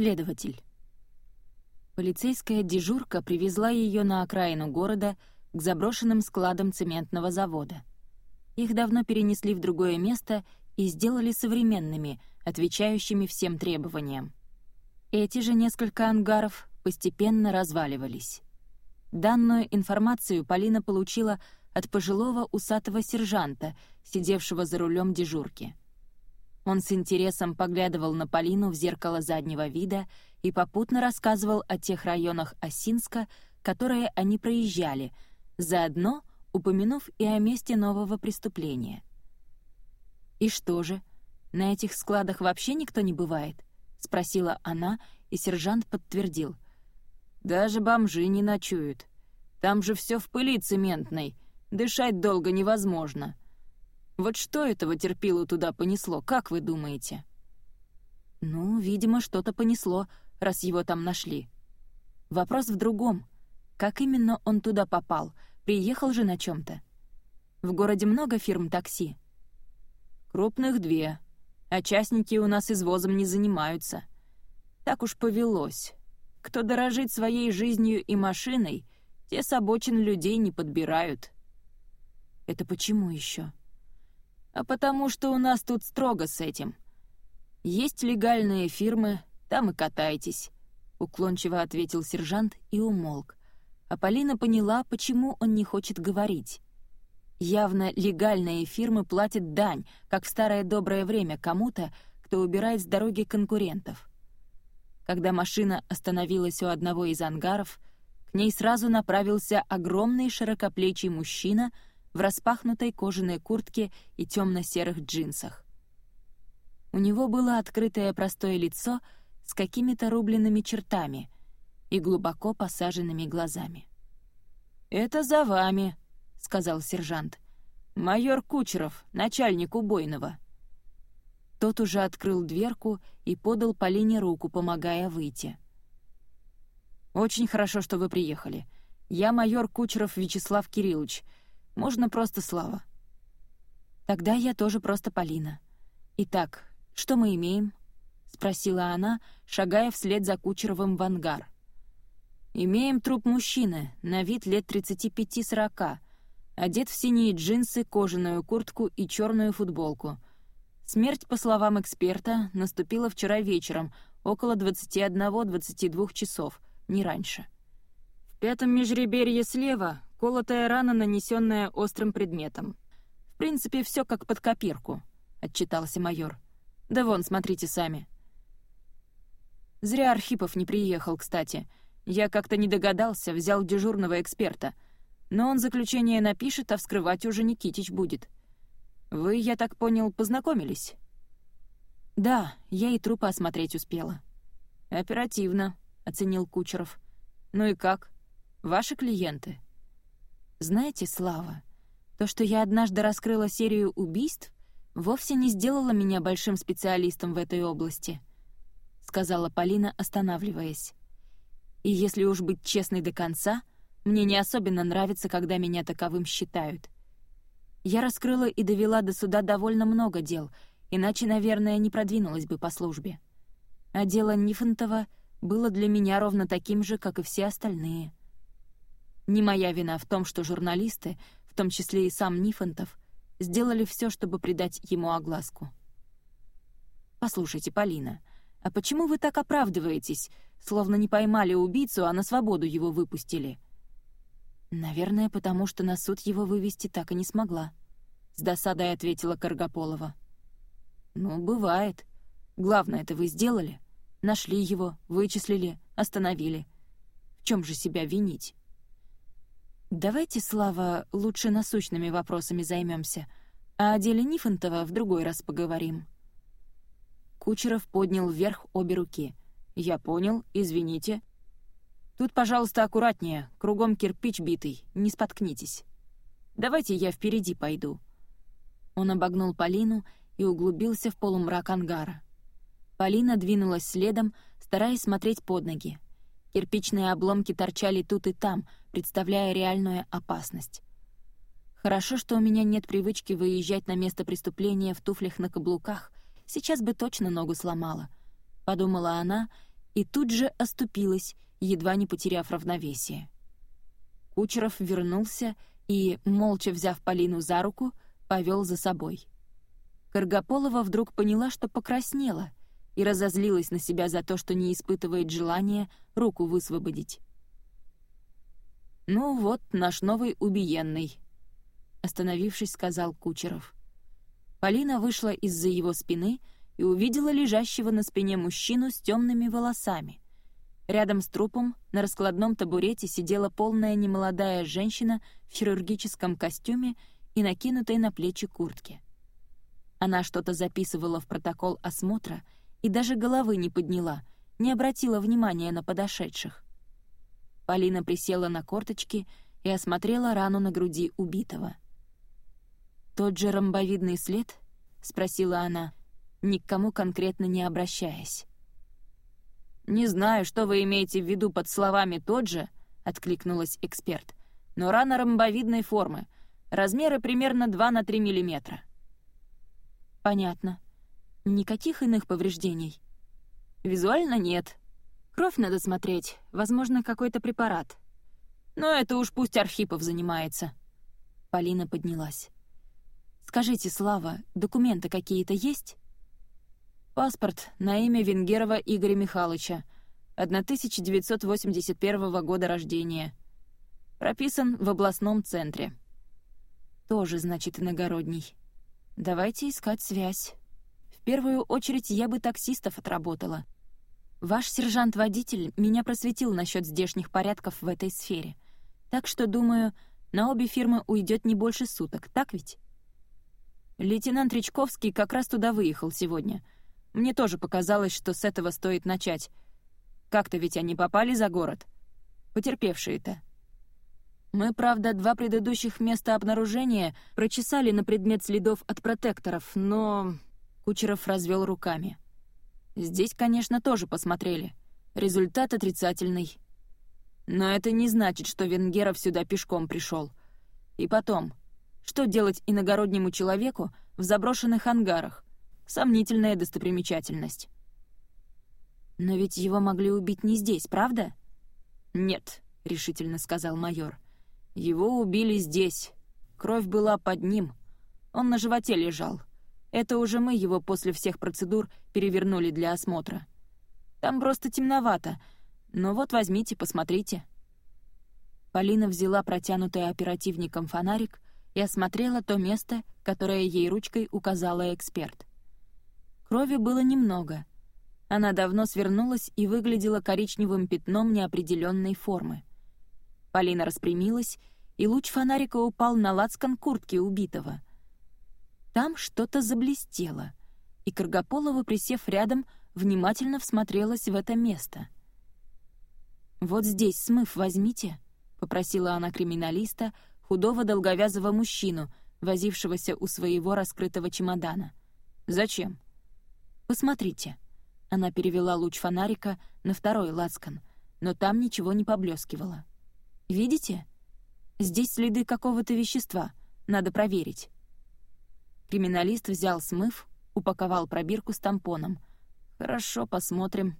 следователь. Полицейская дежурка привезла ее на окраину города к заброшенным складам цементного завода. Их давно перенесли в другое место и сделали современными, отвечающими всем требованиям. Эти же несколько ангаров постепенно разваливались. Данную информацию Полина получила от пожилого усатого сержанта, сидевшего за рулем дежурки. Он с интересом поглядывал на Полину в зеркало заднего вида и попутно рассказывал о тех районах Осинска, которые они проезжали, заодно упомянув и о месте нового преступления. «И что же, на этих складах вообще никто не бывает?» — спросила она, и сержант подтвердил. «Даже бомжи не ночуют. Там же все в пыли цементной, дышать долго невозможно. Вот что этого терпилу туда понесло, как вы думаете?» «Ну, видимо, что-то понесло, раз его там нашли. Вопрос в другом. Как именно он туда попал? Приехал же на чем то В городе много фирм такси?» «Крупных две. А частники у нас извозом не занимаются. Так уж повелось. Кто дорожит своей жизнью и машиной, те с людей не подбирают». «Это почему еще? А потому что у нас тут строго с этим. Есть легальные фирмы, там и катайтесь», — уклончиво ответил сержант и умолк. А Полина поняла, почему он не хочет говорить. Явно легальные фирмы платят дань, как в старое доброе время кому-то, кто убирает с дороги конкурентов. Когда машина остановилась у одного из ангаров, к ней сразу направился огромный широкоплечий мужчина — в распахнутой кожаной куртке и темно-серых джинсах. У него было открытое простое лицо с какими-то рубленными чертами и глубоко посаженными глазами. «Это за вами», — сказал сержант. «Майор Кучеров, начальник убойного». Тот уже открыл дверку и подал Полине руку, помогая выйти. «Очень хорошо, что вы приехали. Я майор Кучеров Вячеслав Кириллович, можно просто Слава. Тогда я тоже просто Полина. Итак, что мы имеем? Спросила она, шагая вслед за Кучеровым в ангар. Имеем труп мужчины, на вид лет 35-40, одет в синие джинсы, кожаную куртку и черную футболку. Смерть, по словам эксперта, наступила вчера вечером, около 21-22 часов, не раньше. В пятом межреберье слева Колотая рана, нанесенная острым предметом. В принципе, все как под копирку, отчитался майор. Да вон, смотрите сами. Зря Архипов не приехал, кстати. Я как-то не догадался, взял дежурного эксперта. Но он заключение напишет, а вскрывать уже Никитич будет. Вы, я так понял, познакомились? Да, я и трупы осмотреть успела. Оперативно, оценил Кучеров. Ну и как? Ваши клиенты? Знаете, Слава, то, что я однажды раскрыла серию убийств, вовсе не сделало меня большим специалистом в этой области», — сказала Полина, останавливаясь. «И если уж быть честной до конца, мне не особенно нравится, когда меня таковым считают. Я раскрыла и довела до суда довольно много дел, иначе, наверное, не продвинулась бы по службе. А дело Нифонтова было для меня ровно таким же, как и все остальные — не моя вина в том, что журналисты, в том числе и сам Нифонтов, сделали все, чтобы придать ему огласку. «Послушайте, Полина, а почему вы так оправдываетесь, словно не поймали убийцу, а на свободу его выпустили?» «Наверное, потому что на суд его вывести так и не смогла», — с досадой ответила Каргополова. «Ну, бывает. Главное, это вы сделали. Нашли его, вычислили, остановили. В чем же себя винить?» «Давайте, Слава, лучше насущными вопросами займемся, а о деле Нифонтова в другой раз поговорим». Кучеров поднял вверх обе руки. «Я понял, извините. Тут, пожалуйста, аккуратнее, кругом кирпич битый, не споткнитесь. Давайте я впереди пойду». Он обогнул Полину и углубился в полумрак ангара. Полина двинулась следом, стараясь смотреть под ноги. Кирпичные обломки торчали тут и там, представляя реальную опасность. Хорошо, что у меня нет привычки выезжать на место преступления в туфлях на каблуках, сейчас бы точно ногу сломала, — подумала она и тут же оступилась, едва не потеряв равновесие. Кучеров вернулся и, молча взяв Полину за руку, повел за собой. Каргополова вдруг поняла, что покраснела, и разозлилась на себя за то, что не испытывает желания руку высвободить. «Ну вот, наш новый убиенный», — остановившись, сказал Кучеров. Полина вышла из-за его спины и увидела лежащего на спине мужчину с темными волосами. Рядом с трупом на раскладном табурете сидела полная немолодая женщина в хирургическом костюме и накинутой на плечи куртке. Она что-то записывала в протокол осмотра и даже головы не подняла, не обратила внимания на подошедших. Полина присела на корточки и осмотрела рану на груди убитого. «Тот же ромбовидный след?» — спросила она, ни к кому конкретно не обращаясь. «Не знаю, что вы имеете в виду под словами «тот же», — откликнулась эксперт, «но рана ромбовидной формы, размеры примерно 2 на 3 миллиметра». «Понятно. Никаких иных повреждений?» «Визуально нет. Кровь надо смотреть, возможно, какой-то препарат. Но это уж пусть Архипов занимается». Полина поднялась. «Скажите, Слава, документы какие-то есть?» «Паспорт на имя Венгерова Игоря Михайловича, 1981 года рождения. Прописан в областном центре». «Тоже, значит, иногородний. Давайте искать связь. В первую очередь я бы таксистов отработала. Ваш сержант-водитель меня просветил насчет здешних порядков в этой сфере. Так что, думаю, на обе фирмы уйдет не больше суток, так ведь? Лейтенант Речковский как раз туда выехал сегодня. Мне тоже показалось, что с этого стоит начать. Как-то ведь они попали за город. Потерпевшие-то. Мы, правда, два предыдущих места обнаружения прочесали на предмет следов от протекторов, но... Кучеров развел руками. Здесь, конечно, тоже посмотрели. Результат отрицательный. Но это не значит, что Венгеров сюда пешком пришел. И потом, что делать иногороднему человеку в заброшенных ангарах? Сомнительная достопримечательность. «Но ведь его могли убить не здесь, правда?» «Нет», — решительно сказал майор. Его убили здесь. Кровь была под ним. Он на животе лежал. Это уже мы его после всех процедур перевернули для осмотра. Там просто темновато. Но вот возьмите, посмотрите». Полина взяла протянутый оперативником фонарик и осмотрела то место, которое ей ручкой указала эксперт. Крови было немного. Она давно свернулась и выглядела коричневым пятном неопределенной формы. Полина распрямилась, и луч фонарика упал на лацкан куртки убитого. Там что-то заблестело, и Каргополова, присев рядом, внимательно всмотрелась в это место. «Вот здесь смыв возьмите», — попросила она криминалиста, худого долговязого мужчину, возившегося у своего раскрытого чемодана. «Зачем?» «Посмотрите». Она перевела луч фонарика на второй лацкан, но там ничего не поблескивало. Видите? Здесь следы какого-то вещества. Надо проверить». Криминалист взял смыв, упаковал пробирку с тампоном. «Хорошо, посмотрим».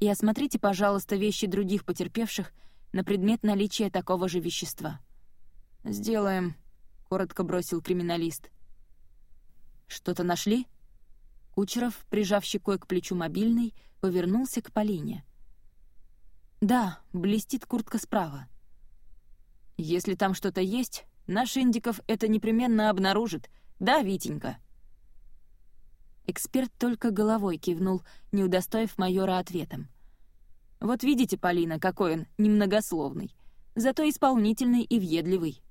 «И осмотрите, пожалуйста, вещи других потерпевших на предмет наличия такого же вещества». «Сделаем», — коротко бросил криминалист. «Что-то нашли?» Кучеров, прижав щекой к плечу мобильный, повернулся к Полине. «Да, блестит куртка справа». «Если там что-то есть, наш Индиков это непременно обнаружит. Да, Витенька?» Эксперт только головой кивнул, не удостоив майора ответом. «Вот видите, Полина, какой он немногословный, зато исполнительный и въедливый».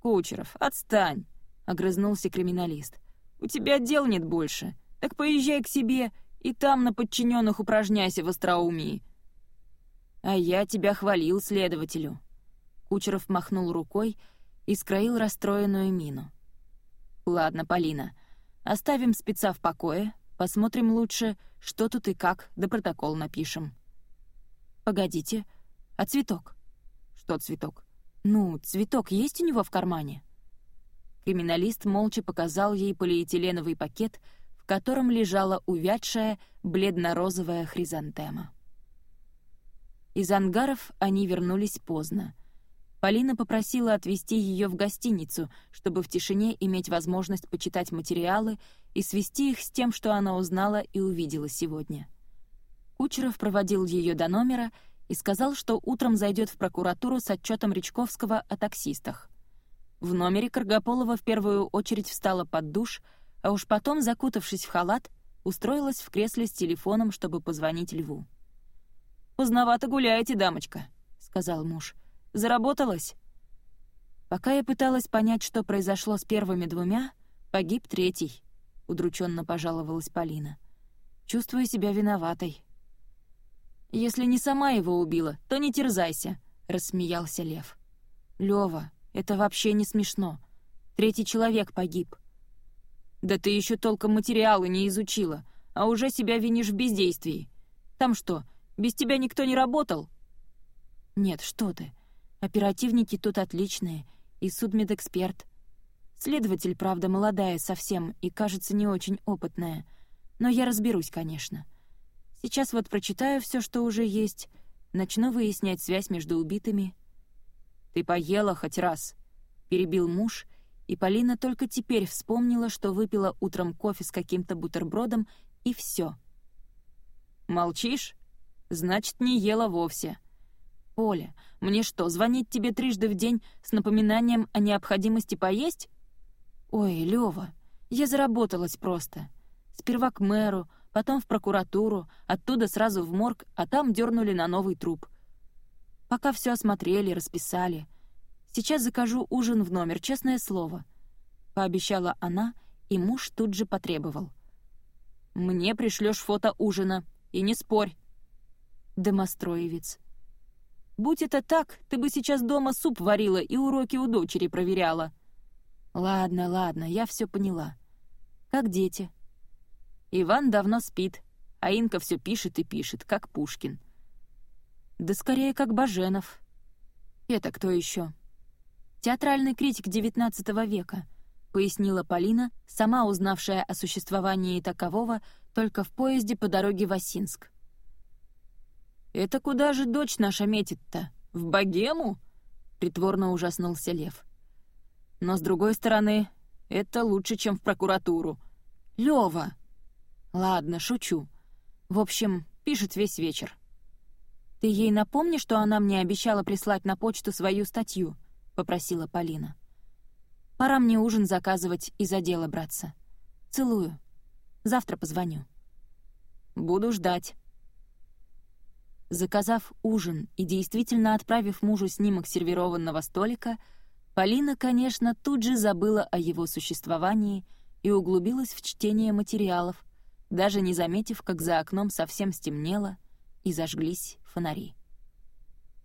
«Кучеров, отстань!» — огрызнулся криминалист. «У тебя дел нет больше. Так поезжай к себе и там на подчиненных упражняйся в остроумии. «А я тебя хвалил следователю». Кучеров махнул рукой и скроил расстроенную мину. «Ладно, Полина, оставим спеца в покое, посмотрим лучше, что тут и как, да протокол напишем». «Погодите, а цветок?» «Что цветок?» «Ну, цветок есть у него в кармане?» Криминалист молча показал ей полиэтиленовый пакет, в котором лежала увядшая бледно-розовая хризантема. Из ангаров они вернулись поздно. Полина попросила отвезти ее в гостиницу, чтобы в тишине иметь возможность почитать материалы и свести их с тем, что она узнала и увидела сегодня. Кучеров проводил ее до номера и сказал, что утром зайдет в прокуратуру с отчетом Речковского о таксистах. В номере Каргополова в первую очередь встала под душ, а уж потом, закутавшись в халат, устроилась в кресле с телефоном, чтобы позвонить Льву. «Поздновато гуляете, дамочка», — сказал муж. «Заработалась?» Пока я пыталась понять, что произошло с первыми двумя, погиб третий, — удрученно пожаловалась Полина. «Чувствую себя виноватой». «Если не сама его убила, то не терзайся», — рассмеялся Лев. «Лёва, это вообще не смешно. Третий человек погиб». «Да ты еще толком материалы не изучила, а уже себя винишь в бездействии. Там что, без тебя никто не работал?» «Нет, что ты. Оперативники тут отличные, и судмедэксперт. Следователь, правда, молодая совсем и, кажется, не очень опытная. Но я разберусь, конечно. Сейчас вот прочитаю все, что уже есть, начну выяснять связь между убитыми. «Ты поела хоть раз?» — перебил муж, и Полина только теперь вспомнила, что выпила утром кофе с каким-то бутербродом, и все. «Молчишь? Значит, не ела вовсе». «Оля, мне что, звонить тебе трижды в день с напоминанием о необходимости поесть?» «Ой, Лёва, я заработалась просто. Сперва к мэру, потом в прокуратуру, оттуда сразу в морг, а там дернули на новый труп. Пока все осмотрели, расписали. Сейчас закажу ужин в номер, честное слово», — пообещала она, и муж тут же потребовал. «Мне пришлешь фото ужина, и не спорь». Домостроевец. «Будь это так, ты бы сейчас дома суп варила и уроки у дочери проверяла». «Ладно, ладно, я все поняла. Как дети?» Иван давно спит, а Инка все пишет и пишет, как Пушкин. Да скорее, как Баженов. Это кто еще? Театральный критик XIX века, пояснила Полина, сама узнавшая о существовании такового только в поезде по дороге в Осинск. «Это куда же дочь наша метит-то? В богему?» — притворно ужаснулся Лев. Но, с другой стороны, это лучше, чем в прокуратуру. Лёва! Ладно, шучу. В общем, пишет весь вечер. «Ты ей напомни, что она мне обещала прислать на почту свою статью», — попросила Полина. «Пора мне ужин заказывать и за дело браться. Целую. Завтра позвоню». «Буду ждать». Заказав ужин и действительно отправив мужу снимок сервированного столика, Полина, конечно, тут же забыла о его существовании и углубилась в чтение материалов, даже не заметив, как за окном совсем стемнело и зажглись фонари.